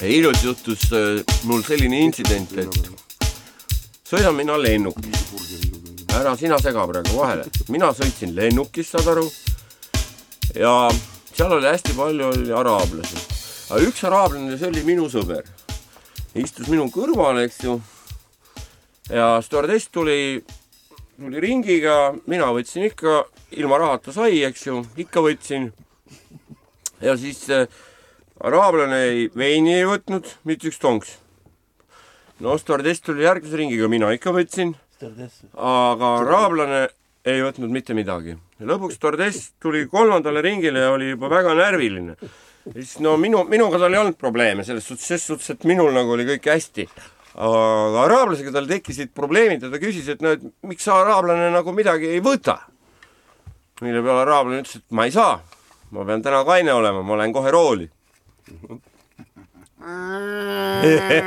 hiljuti juhtus äh, mul selline intsident, et sõidan mina lennukis. ära sina sega praegu vahele, mina sõitsin lennukis, saad aru. ja seal oli hästi palju oli araablasi. aga üks araablane, see oli minu sõber. istus minu kõrval, eks ju. ja stjuardess tuli, tuli ringiga, mina võtsin ikka, ilma rahata sai, eks ju, ikka võtsin. ja siis äh, araablane ei, veini ei võtnud, mitte üks tonks. no stjuardess tuli järgmise ringiga, mina ikka võtsin, aga araablane ei võtnud mitte midagi. lõpuks stjuardess tuli kolmandale ringile ja oli juba väga närviline. siis no minu, minuga tal ei olnud probleeme selles suhtes, ses suhtes, et minul nagu oli kõik hästi. aga araablasega tal tekkisid probleemid ja ta küsis, et no, et miks araablane nagu midagi ei võta. mille peale araablane ütles, et ma ei saa, ma pean täna kaine olema, ma lähen kohe rooli hey,